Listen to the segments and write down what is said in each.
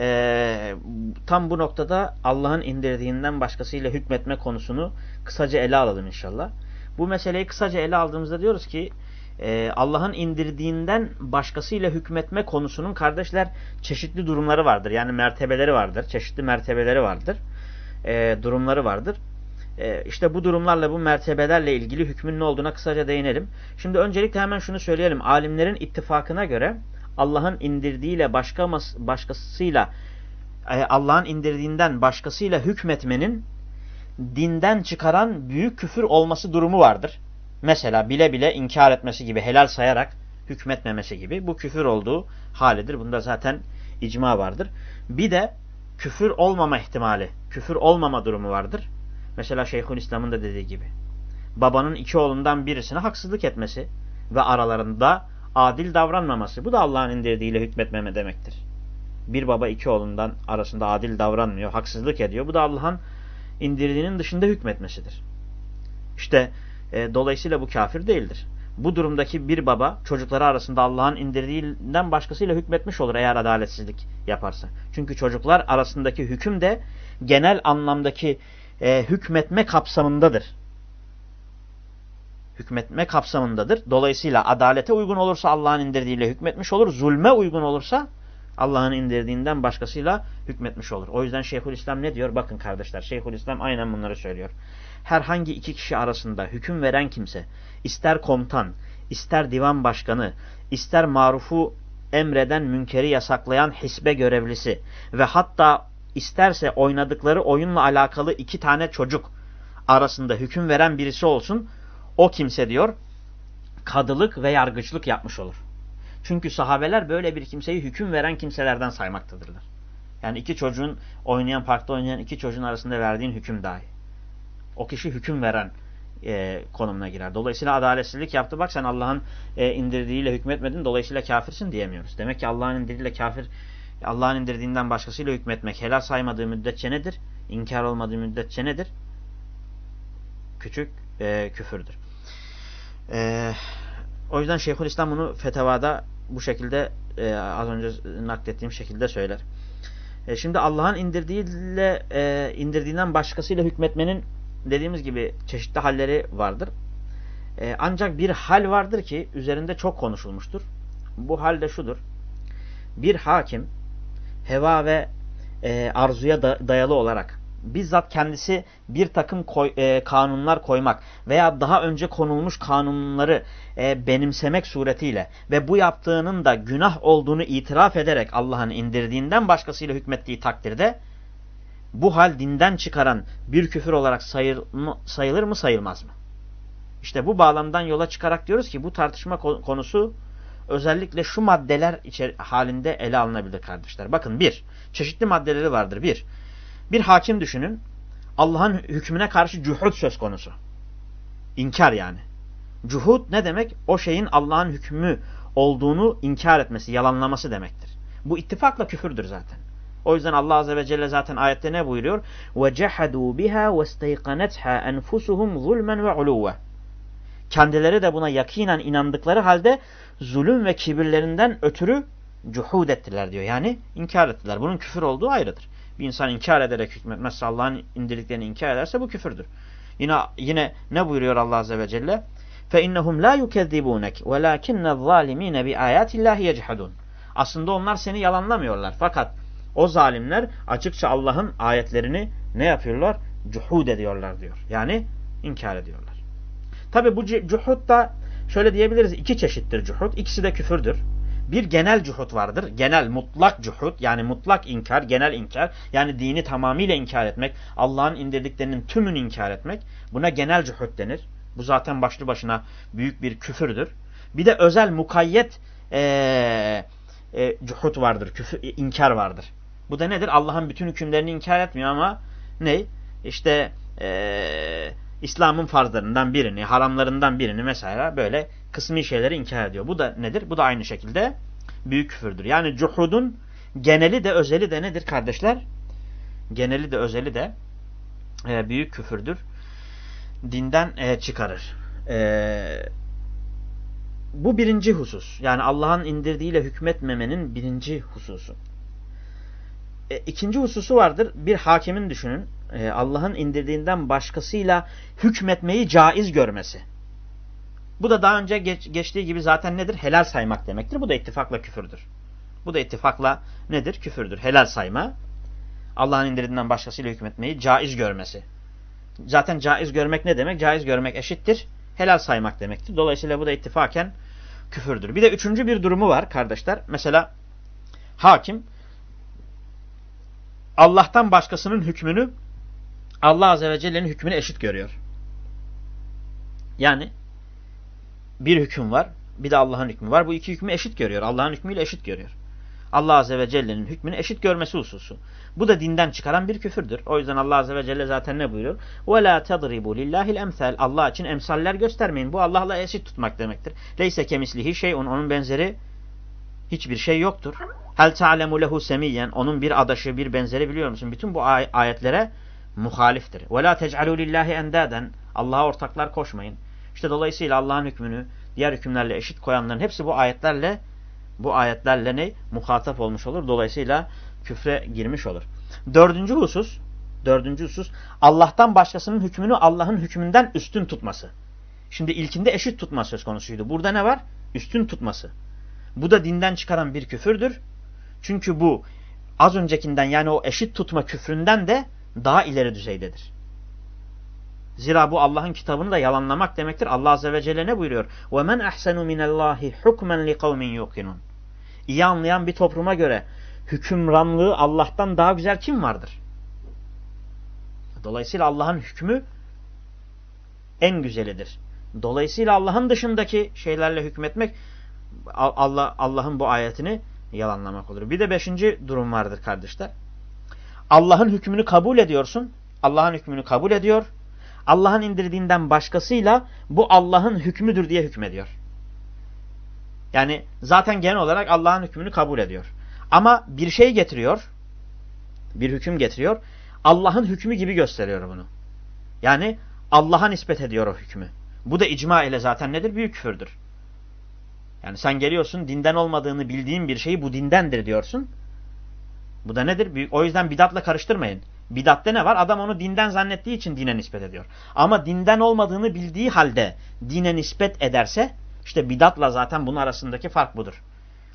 e, tam bu noktada Allah'ın indirdiğinden başkasıyla hükmetme konusunu kısaca ele alalım inşallah. Bu meseleyi kısaca ele aldığımızda diyoruz ki e, Allah'ın indirdiğinden başkasıyla hükmetme konusunun kardeşler çeşitli durumları vardır. Yani mertebeleri vardır. Çeşitli mertebeleri vardır. E, durumları vardır. E, işte bu durumlarla bu mertebelerle ilgili hükmün ne olduğuna kısaca değinelim. Şimdi öncelikle hemen şunu söyleyelim. Alimlerin ittifakına göre Allah'ın indirdiğiyle başka başkasıyla e, Allah'ın indirdiğinden başkasıyla hükmetmenin dinden çıkaran büyük küfür olması durumu vardır. Mesela bile bile inkar etmesi gibi, helal sayarak hükmetmemesi gibi bu küfür olduğu halidir. Bunda zaten icma vardır. Bir de küfür olmama ihtimali, küfür olmama durumu vardır. Mesela Şeyhülislam'ın da dediği gibi. Babanın iki oğlundan birisine haksızlık etmesi ve aralarında adil davranmaması. Bu da Allah'ın indirdiğiyle hükmetmeme demektir. Bir baba iki oğlundan arasında adil davranmıyor, haksızlık ediyor. Bu da Allah'ın indirdiğinin dışında hükmetmesidir. İşte e, dolayısıyla bu kafir değildir. Bu durumdaki bir baba çocukları arasında Allah'ın indirdiğinden başkasıyla hükmetmiş olur eğer adaletsizlik yaparsa. Çünkü çocuklar arasındaki hüküm de genel anlamdaki e, hükmetme kapsamındadır. Hükmetme kapsamındadır. Dolayısıyla adalete uygun olursa Allah'ın indirdiğiyle hükmetmiş olur. Zulme uygun olursa Allah'ın indirdiğinden başkasıyla hükmetmiş olur. O yüzden Şeyhülislam ne diyor? Bakın kardeşler Şeyhülislam aynen bunları söylüyor. Herhangi iki kişi arasında hüküm veren kimse, ister komutan, ister divan başkanı, ister marufu emreden münkeri yasaklayan hisbe görevlisi ve hatta isterse oynadıkları oyunla alakalı iki tane çocuk arasında hüküm veren birisi olsun, o kimse diyor kadılık ve yargıçlık yapmış olur. Çünkü sahabeler böyle bir kimseyi hüküm veren kimselerden saymaktadırlar. Yani iki çocuğun oynayan parkta oynayan iki çocuğun arasında verdiğin hüküm dahi. O kişi hüküm veren e, konumuna girer. Dolayısıyla adaletsizlik yaptı. Bak sen Allah'ın e, indirdiğiyle hükmetmedin. Dolayısıyla kafirsin diyemiyoruz. Demek ki Allah'ın indirdiğiyle kafir Allah'ın indirdiğinden başkasıyla hükmetmek helal saymadığı müddetçe nedir? İnkar olmadığı müddetçe nedir? Küçük e, küfürdür. E, o yüzden Şeyhülislam bunu fetavada bu şekilde e, az önce naklettiğim şekilde söyler. E, şimdi Allah'ın indirdiğiyle e, indirdiğinden başkasıyla hükmetmenin dediğimiz gibi çeşitli halleri vardır. E, ancak bir hal vardır ki üzerinde çok konuşulmuştur. Bu hal de şudur. Bir hakim heva ve e, arzuya da, dayalı olarak bizzat kendisi bir takım koy, e, kanunlar koymak veya daha önce konulmuş kanunları e, benimsemek suretiyle ve bu yaptığının da günah olduğunu itiraf ederek Allah'ın indirdiğinden başkasıyla hükmettiği takdirde bu hal dinden çıkaran bir küfür olarak sayır mı, sayılır mı sayılmaz mı? İşte bu bağlamdan yola çıkarak diyoruz ki bu tartışma konusu özellikle şu maddeler halinde ele alınabilir kardeşler. Bakın bir, çeşitli maddeleri vardır. Bir, bir hakim düşünün. Allah'ın hükmüne karşı cuhud söz konusu. İnkar yani. Cuhud ne demek? O şeyin Allah'ın hükmü olduğunu inkar etmesi, yalanlaması demektir. Bu ittifakla küfürdür zaten. O yüzden Allah Azze ve Celle zaten ayette ne buyuruyor? وَجَحَدُوا بِهَا وَاسْتَيْقَنَتْهَا أَنْفُسُهُمْ ظُلْمًا وَعُلُوًّا Kendileri de buna yakinen inandıkları halde zulüm ve kibirlerinden ötürü cuhud ettiler diyor. Yani inkar ettiler. Bunun küfür olduğu ayrıdır. Bir insan inkar ederek hükmetmezse Allah'ın indirdiklerini inkar ederse bu küfürdür. Yine yine ne buyuruyor Allah Azze ve Celle? فَاِنَّهُمْ لَا يُكَذِّبُونَكَ وَلَاكِنَّ الظَّالِم۪ينَ بِآيَاتِ اللّٰهِ يَجْحَدُونَ Aslında onlar seni yalanlamıyorlar. Fakat o zalimler açıkça Allah'ın ayetlerini ne yapıyorlar? Cuhud ediyorlar diyor. Yani inkar ediyorlar. Tabi bu cuhud da şöyle diyebiliriz iki çeşittir cuhud. İkisi de küfürdür. Bir genel cuhud vardır. Genel mutlak cuhud yani mutlak inkar, genel inkar. Yani dini tamamıyla inkar etmek. Allah'ın indirdiklerinin tümünü inkar etmek. Buna genel cuhud denir. Bu zaten başlı başına büyük bir küfürdür. Bir de özel mukayyet ee, e, cuhud vardır. Küfür, inkar vardır. Bu da nedir? Allah'ın bütün hükümlerini inkar etmiyor ama ne? İşte e, İslam'ın farzlarından birini, haramlarından birini mesela böyle kısmi şeyleri inkar ediyor. Bu da nedir? Bu da aynı şekilde büyük küfürdür. Yani cuhudun geneli de özeli de nedir kardeşler? Geneli de özeli de e, büyük küfürdür. Dinden e, çıkarır. E, bu birinci husus. Yani Allah'ın indirdiğiyle hükmetmemenin birinci hususu. E, ikinci hususu vardır. Bir hakimin düşünün. E, Allah'ın indirdiğinden başkasıyla hükmetmeyi caiz görmesi. Bu da daha önce geç, geçtiği gibi zaten nedir? Helal saymak demektir. Bu da ittifakla küfürdür. Bu da ittifakla nedir? Küfürdür. Helal sayma. Allah'ın indirdiğinden başkasıyla hükmetmeyi caiz görmesi. Zaten caiz görmek ne demek? Caiz görmek eşittir. Helal saymak demektir. Dolayısıyla bu da ittifaken küfürdür. Bir de üçüncü bir durumu var kardeşler. Mesela hakim Allah'tan başkasının hükmünü Allah Azze ve Celle'nin hükmünü eşit görüyor. Yani bir hüküm var, bir de Allah'ın hükmü var. Bu iki hükmü eşit görüyor. Allah'ın hükmüyle eşit görüyor. Allah Azze ve Celle'nin hükmünü eşit görmesi hususu. Bu da dinden çıkaran bir küfürdür. O yüzden Allah Azze ve Celle zaten ne buyuruyor? وَلَا تَضْرِبُوا لِلّٰهِ الْاَمْثَالِ Allah için emsaller göstermeyin. Bu Allah'la eşit tutmak demektir. Leyse kemislihi şeyun. Onun benzeri hiçbir şey yoktur. Hel ta'lemu lehu semiyen onun bir adaşı, bir benzeri biliyor musun? Bütün bu ay ayetlere muhaliftir. Ve la tec'alu lillahi endaden Allah'a ortaklar koşmayın. İşte dolayısıyla Allah'ın hükmünü diğer hükümlerle eşit koyanların hepsi bu ayetlerle bu ayetlerle ne? Muhatap olmuş olur. Dolayısıyla küfre girmiş olur. Dördüncü husus dördüncü husus Allah'tan başkasının hükmünü Allah'ın hükmünden üstün tutması. Şimdi ilkinde eşit tutma söz konusuydu. Burada ne var? Üstün tutması. Bu da dinden çıkaran bir küfürdür. Çünkü bu az öncekinden yani o eşit tutma küfründen de daha ileri düzeydedir. Zira bu Allah'ın kitabını da yalanlamak demektir. Allah Azze ve Celle ne buyuruyor? وَمَنْ أَحْسَنُ مِنَ اللّٰهِ حُكْمًا لِقَوْمٍ يُقِنُونَ İyi anlayan bir topluma göre hükümranlığı Allah'tan daha güzel kim vardır? Dolayısıyla Allah'ın hükmü en güzelidir. Dolayısıyla Allah'ın dışındaki şeylerle hükmetmek Allah Allah'ın bu ayetini yalanlamak olur. Bir de beşinci durum vardır kardeşler. Allah'ın hükmünü kabul ediyorsun. Allah'ın hükmünü kabul ediyor. Allah'ın indirdiğinden başkasıyla bu Allah'ın hükmüdür diye hükmediyor. Yani zaten genel olarak Allah'ın hükmünü kabul ediyor. Ama bir şey getiriyor, bir hüküm getiriyor, Allah'ın hükmü gibi gösteriyor bunu. Yani Allah'a nispet ediyor o hükmü. Bu da icma ile zaten nedir? Büyük küfürdür. Yani sen geliyorsun dinden olmadığını bildiğin bir şeyi bu dindendir diyorsun. Bu da nedir? O yüzden bidatla karıştırmayın. Bidatte ne var? Adam onu dinden zannettiği için dine nispet ediyor. Ama dinden olmadığını bildiği halde dine nispet ederse işte bidatla zaten bunun arasındaki fark budur.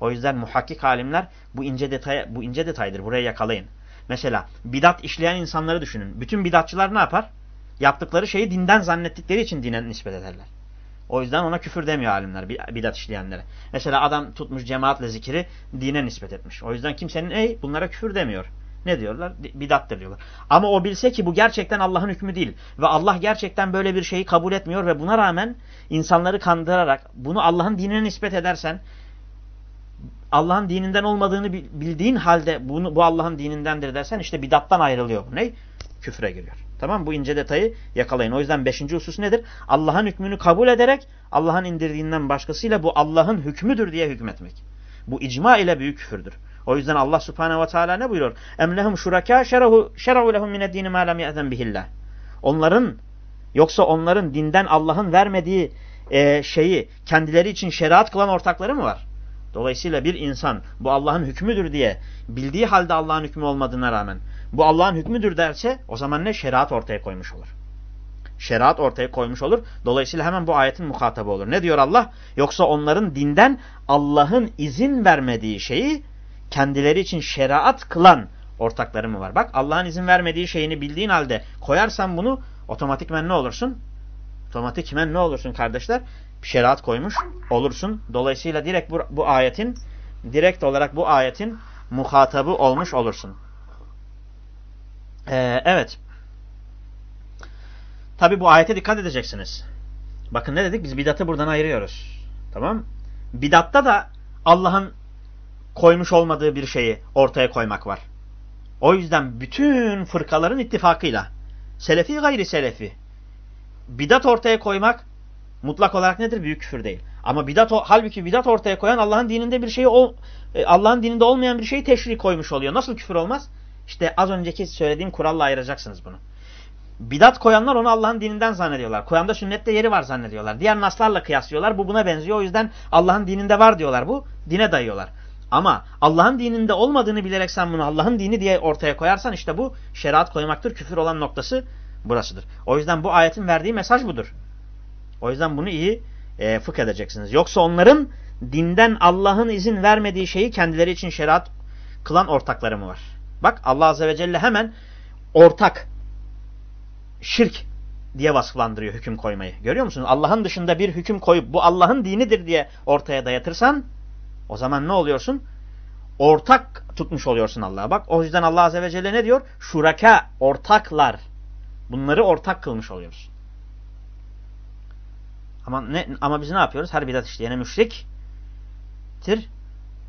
O yüzden muhakkik alimler bu ince detay bu ince detaydır. Buraya yakalayın. Mesela bidat işleyen insanları düşünün. Bütün bidatçılar ne yapar? Yaptıkları şeyi dinden zannettikleri için dine nispet ederler. O yüzden ona küfür demiyor alimler bidat işleyenlere. Mesela adam tutmuş cemaatle zikiri dine nispet etmiş. O yüzden kimsenin ey bunlara küfür demiyor. Ne diyorlar? Bidattır diyorlar. Ama o bilse ki bu gerçekten Allah'ın hükmü değil. Ve Allah gerçekten böyle bir şeyi kabul etmiyor ve buna rağmen insanları kandırarak bunu Allah'ın dinine nispet edersen Allah'ın dininden olmadığını bildiğin halde bunu bu Allah'ın dinindendir dersen işte bidattan ayrılıyor. Ne? Küfre giriyor. Tamam Bu ince detayı yakalayın. O yüzden beşinci husus nedir? Allah'ın hükmünü kabul ederek Allah'ın indirdiğinden başkasıyla bu Allah'ın hükmüdür diye hükmetmek. Bu icma ile büyük küfürdür. O yüzden Allah Subhanahu ve Teala ne buyuruyor? Em lehum şuraka şer'u lehum min ad-din ma lam ya'zem bihillah. Onların yoksa onların dinden Allah'ın vermediği e, şeyi kendileri için şeriat kılan ortakları mı var? Dolayısıyla bir insan bu Allah'ın hükmüdür diye bildiği halde Allah'ın hükmü olmadığına rağmen bu Allah'ın hükmüdür derse o zaman ne? Şeriat ortaya koymuş olur. Şeriat ortaya koymuş olur. Dolayısıyla hemen bu ayetin muhatabı olur. Ne diyor Allah? Yoksa onların dinden Allah'ın izin vermediği şeyi kendileri için şeriat kılan ortakları mı var? Bak Allah'ın izin vermediği şeyini bildiğin halde koyarsan bunu otomatikmen ne olursun? Otomatikmen ne olursun kardeşler? Şeriat koymuş olursun. Dolayısıyla direkt bu, bu ayetin direkt olarak bu ayetin muhatabı olmuş olursun. Ee, evet. Tabi bu ayete dikkat edeceksiniz. Bakın ne dedik? Biz bidatı buradan ayırıyoruz. Tamam Bidatta da Allah'ın koymuş olmadığı bir şeyi ortaya koymak var. O yüzden bütün fırkaların ittifakıyla selefi gayri selefi bidat ortaya koymak mutlak olarak nedir? Büyük küfür değil. Ama bidat halbuki bidat ortaya koyan Allah'ın dininde bir şeyi e, Allah'ın dininde olmayan bir şeyi teşri koymuş oluyor. Nasıl küfür olmaz? İşte az önceki söylediğim kuralla ayıracaksınız bunu. Bidat koyanlar onu Allah'ın dininden zannediyorlar. Koyanda sünnette yeri var zannediyorlar. Diğer naslarla kıyaslıyorlar. Bu buna benziyor. O yüzden Allah'ın dininde var diyorlar bu. Dine dayıyorlar. Ama Allah'ın dininde olmadığını bilerek sen bunu Allah'ın dini diye ortaya koyarsan işte bu şeriat koymaktır. Küfür olan noktası burasıdır. O yüzden bu ayetin verdiği mesaj budur. O yüzden bunu iyi e, fıkh edeceksiniz. Yoksa onların dinden Allah'ın izin vermediği şeyi kendileri için şeriat kılan ortakları mı var? Bak Allah Azze ve Celle hemen ortak, şirk diye vasıflandırıyor hüküm koymayı. Görüyor musunuz? Allah'ın dışında bir hüküm koyup bu Allah'ın dinidir diye ortaya dayatırsan o zaman ne oluyorsun? Ortak tutmuş oluyorsun Allah'a. Bak o yüzden Allah Azze ve Celle ne diyor? Şuraka, ortaklar. Bunları ortak kılmış oluyoruz. Ama, ne, ama biz ne yapıyoruz? Her bidat işleyene müşriktir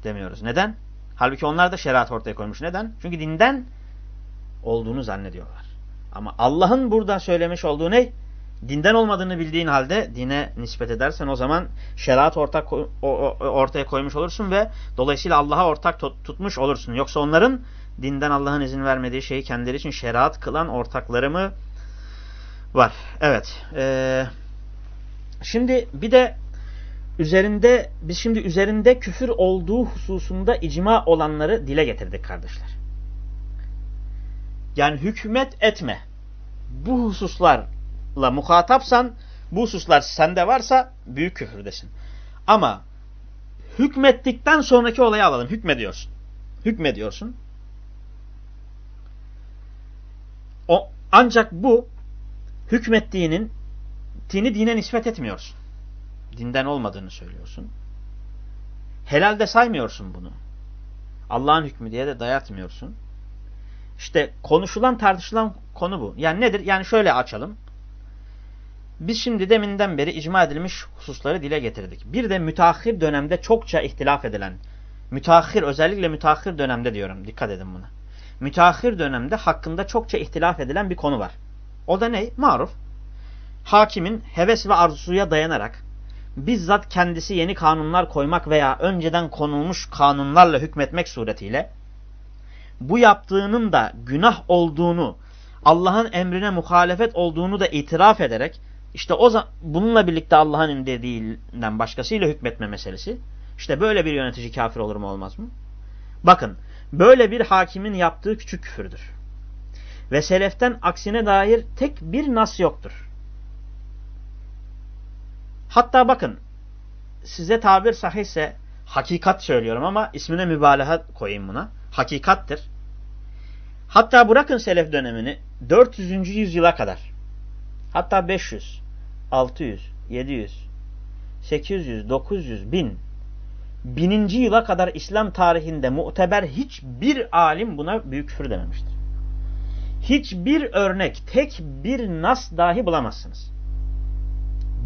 demiyoruz. Neden? Halbuki onlar da şeriat ortaya koymuş. Neden? Çünkü dinden olduğunu zannediyorlar. Ama Allah'ın burada söylemiş olduğu ne? Dinden olmadığını bildiğin halde dine nispet edersen o zaman şeriat ortak ortaya koymuş olursun ve dolayısıyla Allah'a ortak tutmuş olursun. Yoksa onların dinden Allah'ın izin vermediği şeyi kendileri için şeriat kılan ortakları mı var? Evet. Ee, şimdi bir de üzerinde biz şimdi üzerinde küfür olduğu hususunda icma olanları dile getirdik kardeşler. Yani hükümet etme. Bu hususlarla muhatapsan bu hususlar sende varsa büyük küfürdesin. Ama hükmettikten sonraki olayı alalım. Hükmediyorsun. Hükmediyorsun. O, ancak bu hükmettiğinin dini dine nispet etmiyorsun dinden olmadığını söylüyorsun. Helalde saymıyorsun bunu. Allah'ın hükmü diye de dayatmıyorsun. İşte konuşulan tartışılan konu bu. Yani nedir? Yani şöyle açalım. Biz şimdi deminden beri icma edilmiş hususları dile getirdik. Bir de müteahhir dönemde çokça ihtilaf edilen, müteahhir özellikle müteahhir dönemde diyorum dikkat edin buna. Müteahhir dönemde hakkında çokça ihtilaf edilen bir konu var. O da ne? Maruf. Hakimin heves ve arzusuya dayanarak bizzat kendisi yeni kanunlar koymak veya önceden konulmuş kanunlarla hükmetmek suretiyle bu yaptığının da günah olduğunu, Allah'ın emrine muhalefet olduğunu da itiraf ederek işte o bununla birlikte Allah'ın indirdiğinden başkasıyla hükmetme meselesi. İşte böyle bir yönetici kafir olur mu olmaz mı? Bakın böyle bir hakimin yaptığı küçük küfürdür. Ve seleften aksine dair tek bir nas yoktur. Hatta bakın size tabir sahihse hakikat söylüyorum ama ismine mübalağa koyayım buna. Hakikattir. Hatta bırakın selef dönemini 400. yüzyıla kadar hatta 500, 600, 700, 800, 900, 1000 bininci yıla kadar İslam tarihinde muteber hiçbir alim buna büyük küfür dememiştir. Hiçbir örnek, tek bir nas dahi bulamazsınız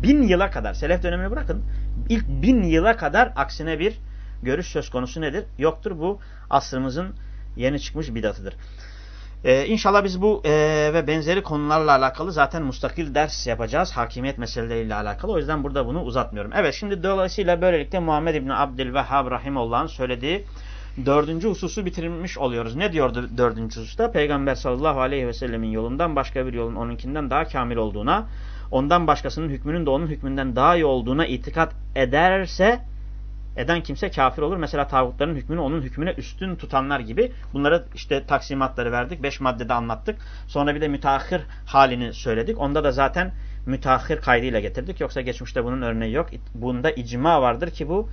bin yıla kadar, selef dönemini bırakın, ilk bin yıla kadar aksine bir görüş söz konusu nedir? Yoktur. Bu asrımızın yeni çıkmış bidatıdır. Ee, inşallah biz bu e, ve benzeri konularla alakalı zaten mustakil ders yapacağız. Hakimiyet meseleleriyle alakalı. O yüzden burada bunu uzatmıyorum. Evet şimdi dolayısıyla böylelikle Muhammed İbni Abdülvehhab Rahimullah'ın söylediği dördüncü hususu bitirmiş oluyoruz. Ne diyordu dördüncü hususta? Peygamber sallallahu aleyhi ve sellemin yolundan başka bir yolun onunkinden daha kamil olduğuna ondan başkasının hükmünün de onun hükmünden daha iyi olduğuna itikat ederse eden kimse kafir olur. Mesela tağutların hükmünü onun hükmüne üstün tutanlar gibi. Bunlara işte taksimatları verdik. Beş maddede anlattık. Sonra bir de müteahhir halini söyledik. Onda da zaten müteahhir kaydıyla getirdik. Yoksa geçmişte bunun örneği yok. Bunda icma vardır ki bu